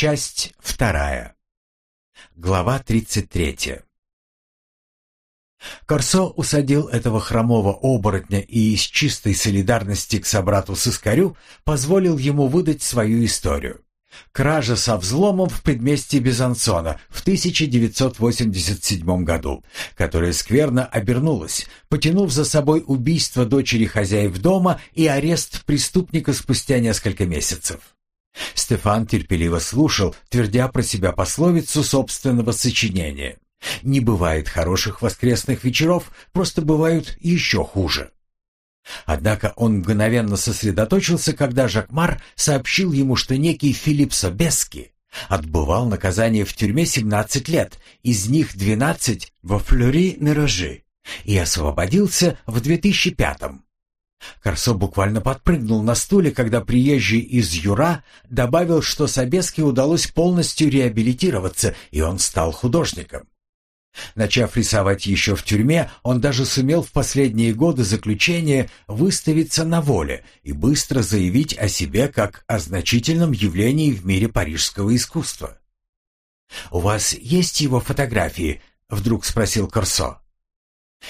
Часть вторая. Глава 33. Корсо усадил этого хромого оборотня и из чистой солидарности к собрату Сыскарю позволил ему выдать свою историю. Кража со взломом в предместье Безансона в 1987 году, которая скверно обернулась, потянув за собой убийство дочери хозяев дома и арест преступника спустя несколько месяцев. Стефан терпеливо слушал, твердя про себя пословицу собственного сочинения. «Не бывает хороших воскресных вечеров, просто бывают еще хуже». Однако он мгновенно сосредоточился, когда Жакмар сообщил ему, что некий Филипп Собески отбывал наказание в тюрьме 17 лет, из них 12 во Флюри-Миражи, и освободился в 2005-м. Корсо буквально подпрыгнул на стуле, когда приезжий из Юра добавил, что Собеске удалось полностью реабилитироваться, и он стал художником. Начав рисовать еще в тюрьме, он даже сумел в последние годы заключения выставиться на воле и быстро заявить о себе как о значительном явлении в мире парижского искусства. «У вас есть его фотографии?» — вдруг спросил Корсо.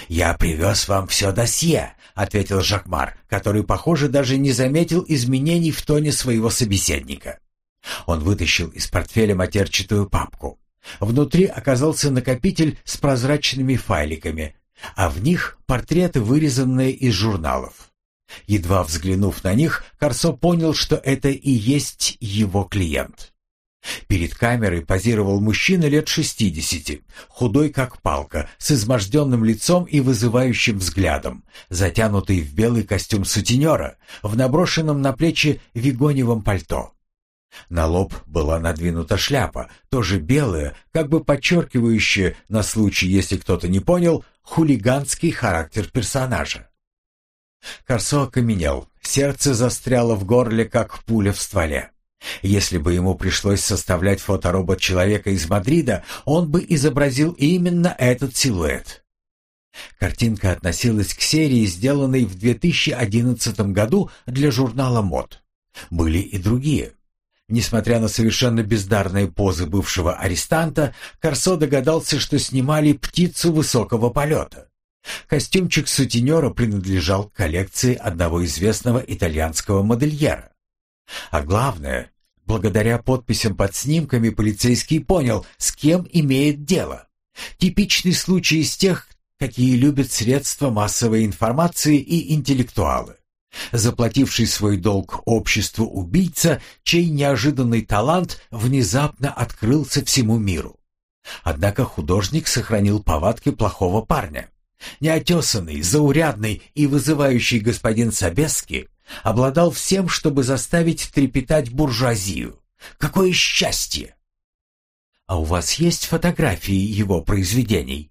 «Я привез вам все досье», — ответил Жакмар, который, похоже, даже не заметил изменений в тоне своего собеседника. Он вытащил из портфеля матерчатую папку. Внутри оказался накопитель с прозрачными файликами, а в них портреты, вырезанные из журналов. Едва взглянув на них, Корсо понял, что это и есть его клиент. Перед камерой позировал мужчина лет шестидесяти, худой как палка, с изможденным лицом и вызывающим взглядом, затянутый в белый костюм сутенера, в наброшенном на плечи вигоневом пальто. На лоб была надвинута шляпа, тоже белая, как бы подчеркивающая, на случай, если кто-то не понял, хулиганский характер персонажа. Корсо окаменел, сердце застряло в горле, как пуля в стволе. Если бы ему пришлось составлять фоторобот человека из Мадрида, он бы изобразил именно этот силуэт. Картинка относилась к серии, сделанной в 2011 году для журнала «Мод». Были и другие. Несмотря на совершенно бездарные позы бывшего арестанта, Корсо догадался, что снимали птицу высокого полета. Костюмчик сутенера принадлежал к коллекции одного известного итальянского модельера. А главное, благодаря подписям под снимками полицейский понял, с кем имеет дело. Типичный случай из тех, какие любят средства массовой информации и интеллектуалы. Заплативший свой долг обществу убийца, чей неожиданный талант внезапно открылся всему миру. Однако художник сохранил повадки плохого парня. Неотесанный, заурядный и вызывающий господин Собески обладал всем, чтобы заставить трепетать буржуазию. Какое счастье! А у вас есть фотографии его произведений?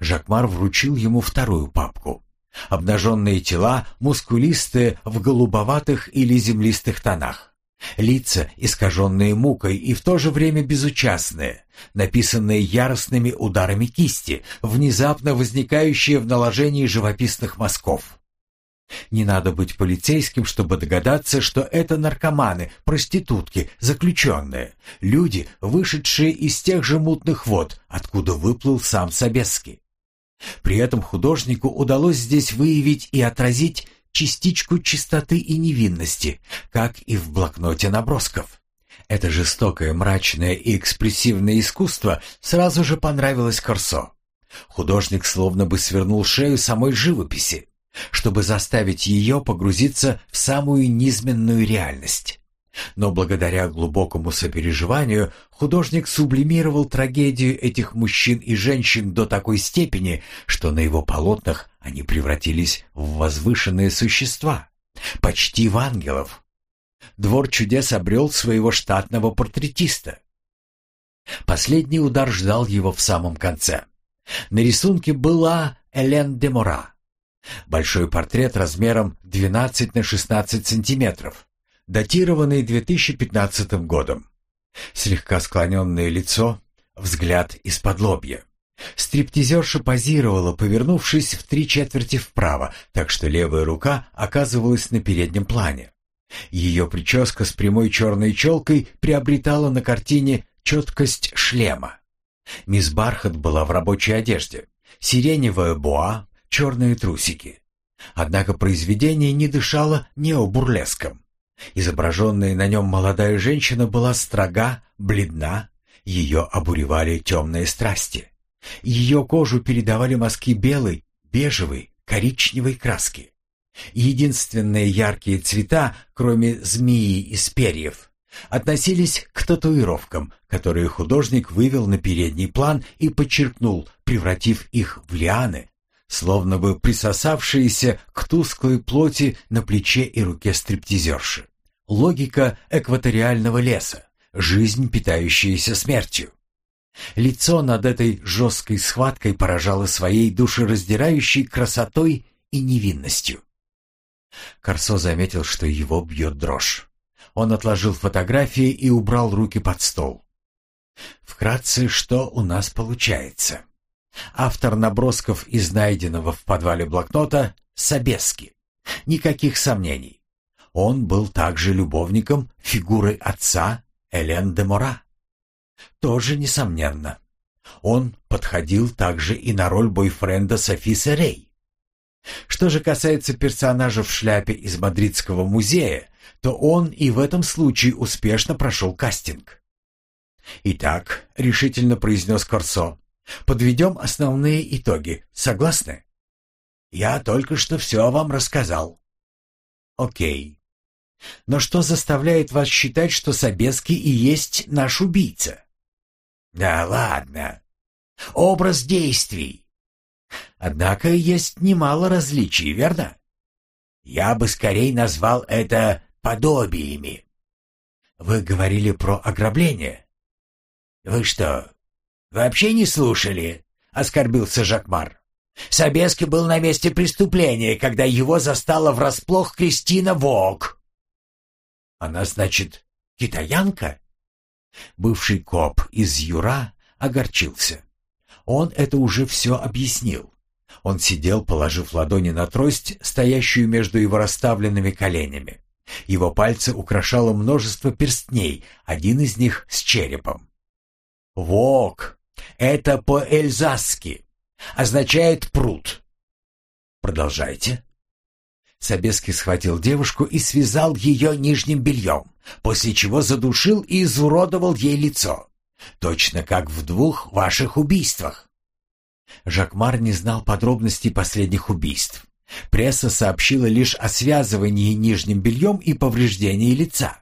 Жакмар вручил ему вторую папку. Обнаженные тела, мускулистые в голубоватых или землистых тонах. Лица, искаженные мукой и в то же время безучастные, написанные яростными ударами кисти, внезапно возникающие в наложении живописных мазков. Не надо быть полицейским, чтобы догадаться, что это наркоманы, проститутки, заключенные, люди, вышедшие из тех же мутных вод, откуда выплыл сам Собески. При этом художнику удалось здесь выявить и отразить частичку чистоты и невинности, как и в блокноте набросков. Это жестокое, мрачное и экспрессивное искусство сразу же понравилось Корсо. Художник словно бы свернул шею самой живописи чтобы заставить ее погрузиться в самую низменную реальность. Но благодаря глубокому сопереживанию художник сублимировал трагедию этих мужчин и женщин до такой степени, что на его полотнах они превратились в возвышенные существа, почти в ангелов. Двор чудес обрел своего штатного портретиста. Последний удар ждал его в самом конце. На рисунке была Элен де Мора, Большой портрет размером 12 на 16 сантиметров, датированный 2015 годом. Слегка склоненное лицо, взгляд из-под лобья. Стриптизерша позировала, повернувшись в три четверти вправо, так что левая рука оказывалась на переднем плане. Ее прическа с прямой черной челкой приобретала на картине четкость шлема. Мисс Бархат была в рабочей одежде. Сиреневая буа, черные трусики. Однако произведение не дышало необурлеском. Изображенная на нем молодая женщина была строга, бледна, ее обуревали темные страсти. Ее кожу передавали мазки белой, бежевой, коричневой краски. Единственные яркие цвета, кроме змеи из перьев, относились к татуировкам, которые художник вывел на передний план и подчеркнул, превратив их в лианы, словно бы присосавшиеся к тусклой плоти на плече и руке стриптизерши. Логика экваториального леса, жизнь, питающаяся смертью. Лицо над этой жесткой схваткой поражало своей душераздирающей красотой и невинностью. Корсо заметил, что его бьет дрожь. Он отложил фотографии и убрал руки под стол. Вкратце, что у нас получается? Автор набросков из найденного в подвале блокнота Собески. Никаких сомнений. Он был также любовником фигуры отца Элен де Мора. Тоже несомненно. Он подходил также и на роль бойфренда Софи Серей. Что же касается персонажа в шляпе из Мадридского музея, то он и в этом случае успешно прошел кастинг. «Итак», — решительно произнес Корсо, — «подведем основные итоги. Согласны?» «Я только что все вам рассказал». «Окей. Но что заставляет вас считать, что Собеский и есть наш убийца?» «Да ладно. Образ действий. Однако есть немало различий, верно? Я бы скорее назвал это подобиями. Вы говорили про ограбление. Вы что, вообще не слушали? Оскорбился Жакмар. Собески был на месте преступления, когда его застала врасплох Кристина Вок. Она, значит, китаянка? Бывший коп из Юра огорчился. Он это уже все объяснил. Он сидел, положив ладони на трость, стоящую между его расставленными коленями. Его пальцы украшало множество перстней, один из них с черепом. «Вок! Это по-эльзасски. Означает пруд». «Продолжайте». Собеский схватил девушку и связал ее нижним бельем, после чего задушил и изуродовал ей лицо. Точно как в двух ваших убийствах. Жакмар не знал подробностей последних убийств. Пресса сообщила лишь о связывании нижним бельем и повреждении лица.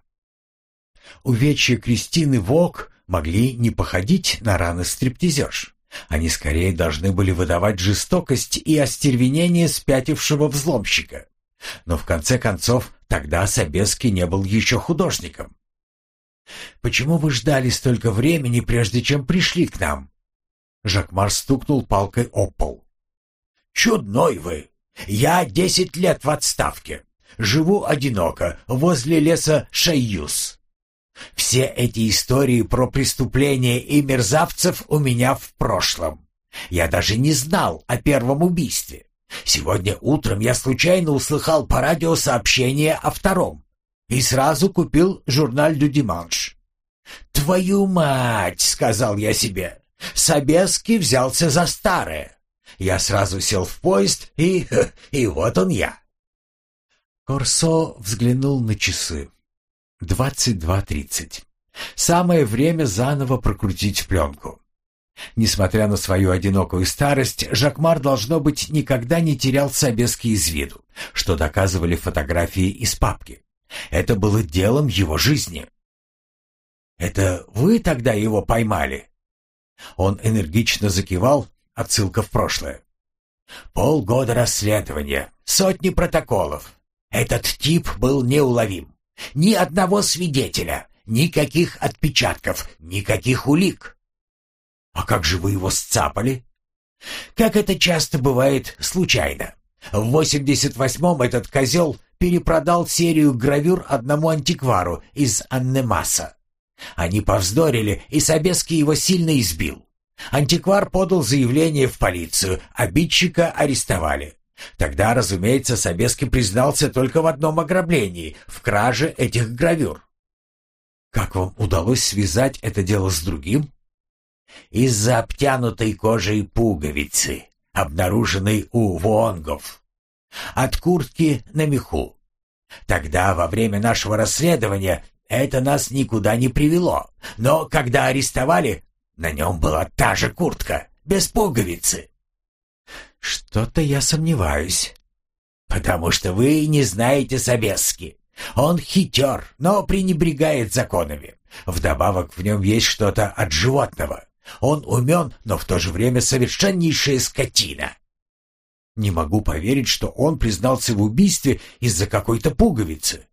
Увечья Кристины Вок могли не походить на раны стриптизерш. Они скорее должны были выдавать жестокость и остервенение спятившего взломщика. Но в конце концов, тогда Собеский не был еще художником. «Почему вы ждали столько времени, прежде чем пришли к нам?» Жакмар стукнул палкой об пол. «Чудной вы! Я десять лет в отставке. Живу одиноко, возле леса Шайюс. Все эти истории про преступления и мерзавцев у меня в прошлом. Я даже не знал о первом убийстве. Сегодня утром я случайно услыхал по радио сообщение о втором и сразу купил журнал «Дю Диманш». «Твою мать!» — сказал я себе. Собеский взялся за старое. Я сразу сел в поезд, и... и вот он я. Корсо взглянул на часы. Двадцать два тридцать. Самое время заново прокрутить пленку. Несмотря на свою одинокую старость, Жакмар, должно быть, никогда не терял Собески из виду, что доказывали фотографии из папки. Это было делом его жизни. «Это вы тогда его поймали?» Он энергично закивал, отсылка в прошлое. «Полгода расследования, сотни протоколов. Этот тип был неуловим. Ни одного свидетеля, никаких отпечатков, никаких улик. А как же вы его сцапали? Как это часто бывает случайно. В 88-м этот козел перепродал серию гравюр одному антиквару из Аннемаса. Они повздорили, и Собеский его сильно избил. Антиквар подал заявление в полицию, обидчика арестовали. Тогда, разумеется, Собеский признался только в одном ограблении — в краже этих гравюр. Как вам удалось связать это дело с другим? Из-за обтянутой кожей пуговицы, обнаруженной у Вонгов. От куртки на меху. Тогда, во время нашего расследования, это нас никуда не привело. Но когда арестовали, на нем была та же куртка, без пуговицы. Что-то я сомневаюсь. Потому что вы не знаете Собески. Он хитер, но пренебрегает законами. Вдобавок в нем есть что-то от животного. Он умен, но в то же время совершеннейшая скотина. Не могу поверить, что он признался в убийстве из-за какой-то пуговицы.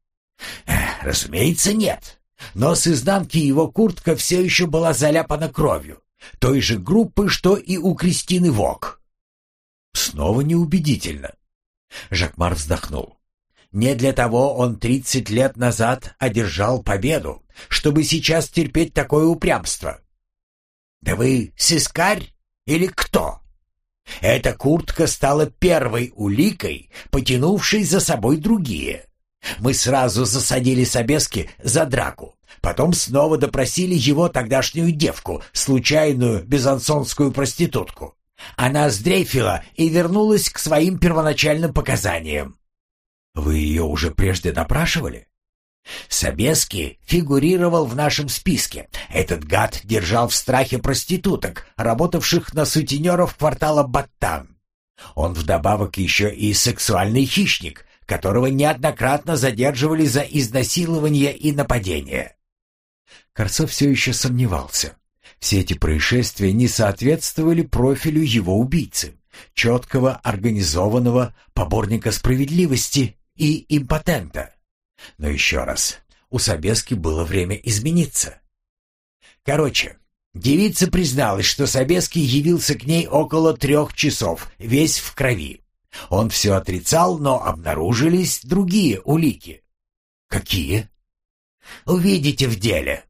Разумеется, нет. Но с изнанки его куртка все еще была заляпана кровью. Той же группы, что и у Кристины Вок. Снова неубедительно. Жакмар вздохнул. Не для того он тридцать лет назад одержал победу, чтобы сейчас терпеть такое упрямство. Да вы сыскарь или кто? Эта куртка стала первой уликой, потянувшей за собой другие. Мы сразу засадили Собески за драку. Потом снова допросили его тогдашнюю девку, случайную безансонскую проститутку. Она сдрейфила и вернулась к своим первоначальным показаниям. Вы ее уже прежде допрашивали? Собески фигурировал в нашем списке. Этот гад держал в страхе проституток, работавших на сутенеров квартала Баттан. Он вдобавок еще и сексуальный хищник, которого неоднократно задерживали за изнасилование и нападение. Корцов все еще сомневался. Все эти происшествия не соответствовали профилю его убийцы, четкого, организованного поборника справедливости и импотента. Но еще раз, у Собески было время измениться. Короче, девица призналась, что Собеский явился к ней около трех часов, весь в крови. Он все отрицал, но обнаружились другие улики. Какие? Увидите в деле.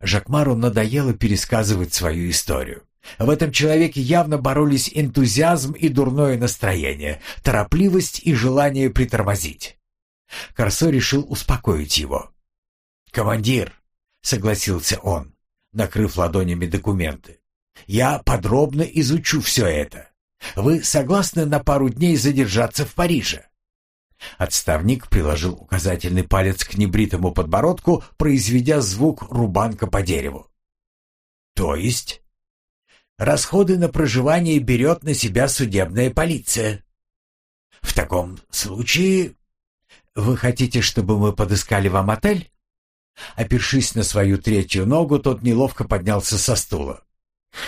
Жакмару надоело пересказывать свою историю. В этом человеке явно боролись энтузиазм и дурное настроение, торопливость и желание притормозить. Корсо решил успокоить его. «Командир», — согласился он, накрыв ладонями документы, — «я подробно изучу все это. Вы согласны на пару дней задержаться в Париже?» Отставник приложил указательный палец к небритому подбородку, произведя звук рубанка по дереву. «То есть?» «Расходы на проживание берет на себя судебная полиция». «В таком случае...» «Вы хотите, чтобы мы подыскали вам отель?» Опершись на свою третью ногу, тот неловко поднялся со стула.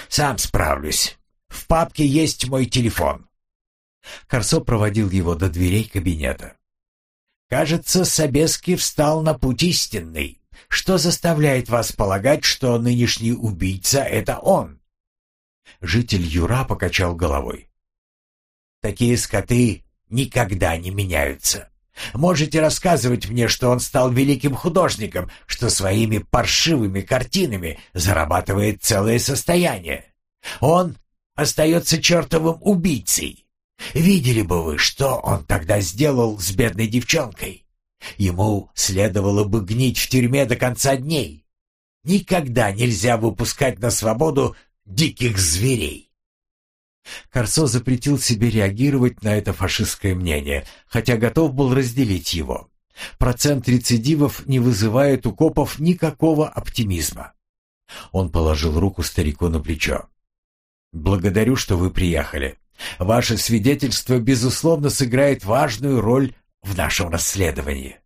«Сам справлюсь. В папке есть мой телефон». Корсо проводил его до дверей кабинета. «Кажется, Собеский встал на путь истинный. Что заставляет вас полагать, что нынешний убийца — это он?» Житель Юра покачал головой. «Такие скоты никогда не меняются. Можете рассказывать мне, что он стал великим художником, что своими паршивыми картинами зарабатывает целое состояние. Он остается чертовым убийцей. Видели бы вы, что он тогда сделал с бедной девчонкой. Ему следовало бы гнить в тюрьме до конца дней. Никогда нельзя выпускать на свободу диких зверей. Корсо запретил себе реагировать на это фашистское мнение, хотя готов был разделить его. Процент рецидивов не вызывает у копов никакого оптимизма. Он положил руку старику на плечо. «Благодарю, что вы приехали. Ваше свидетельство, безусловно, сыграет важную роль в нашем расследовании».